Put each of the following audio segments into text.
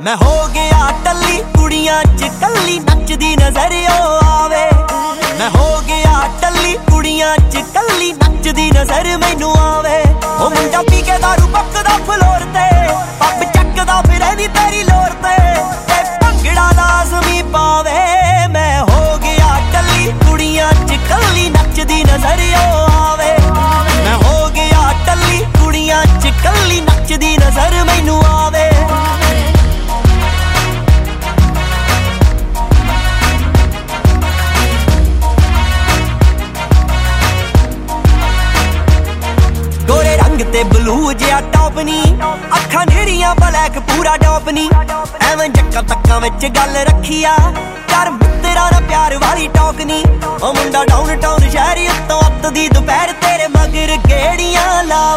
ਮੈਂ ਹੋ ਗਿਆ ਟੱਲੀ, ਕੁੜੀਆਂ ਚ ਕੱਲੀ, ਨੱਚਦੀ ਨਜ਼ਰ ਓ ਆਵੇ। ਮੈਂ ਹੋ ਗਿਆ ਟੱਲੀ, ਕੁੜੀਆਂ ਚ ਕੱਲੀ, ਨੱਚਦੀ ਨਜ਼ਰ ਮੈਨੂੰ ਆਵੇ। ਉਹ ਮੁੰਡਾ ਪੀ ਕੇ ਦਾਰੂ ਪੱਕ ਬਲੂ ਜਿਹਾ ਟੌਪ ਨੀ। ਅੱਖਾਂ ਨੇੜੀਆਂ ਬਲੈਕ ਪੂਰਾ ਟੌਪ ਨੀ। ਐਵੇਂ ਜੱਕਾ ਤੱਕਾਂ ਵਿੱਚ ਗੱਲ ਰੱਖੀਆ। ਕਰ ਮਿੱਤਰਾਂ ਦਾ ਪਿਆਰ ਵਾਲੀ ਟੌਕ ਨੀ। ਉਹ ਮੁੰਡਾ ਡਾਊਨ ਟਾਊਨ ਸ਼ਹਿਰੀ ਉੱਤੋਂ ਅੱਤ ਦੀ ਦੁਪਹਿਰ ਤੇਰੇ ਮਗਰ ਗੇੜੀਆਂ ਲਾ।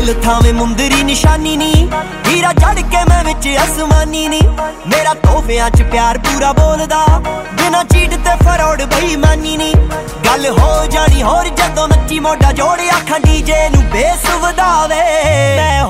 ਦਿਲ ਥਾਵੇਂ ਮੁੰਦਰੀ ਨਿਸ਼ਾਨੀ ਨਹੀਂ ਹੀਰਾ ਚੜ ਕੇ ਮੈਂ ਵਿੱਚ ਅਸਮਾਨੀ ਨਹੀਂ ਮੇਰਾ ਤੋਹਫਿਆਂ 'ਚ ਪਿਆਰ ਪੂਰਾ ਬੋਲਦਾ। ਬਿਨਾ ਚੀਟ ਤੇ ਫਰੋੜ ਬੇਈਮਾਨੀ ਨਹੀਂ ਗੱਲ ਹੋ ਜਾਣੀ ਹੋਰ ਜਦੋਂ ਮੱਚੀ ਮੋਢਾ ਜੋੜ, ਅੱਖਾਂ ਡੀਜੇ ਨੂੰ ਬੇਸ ਮੈਂ